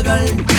struggle.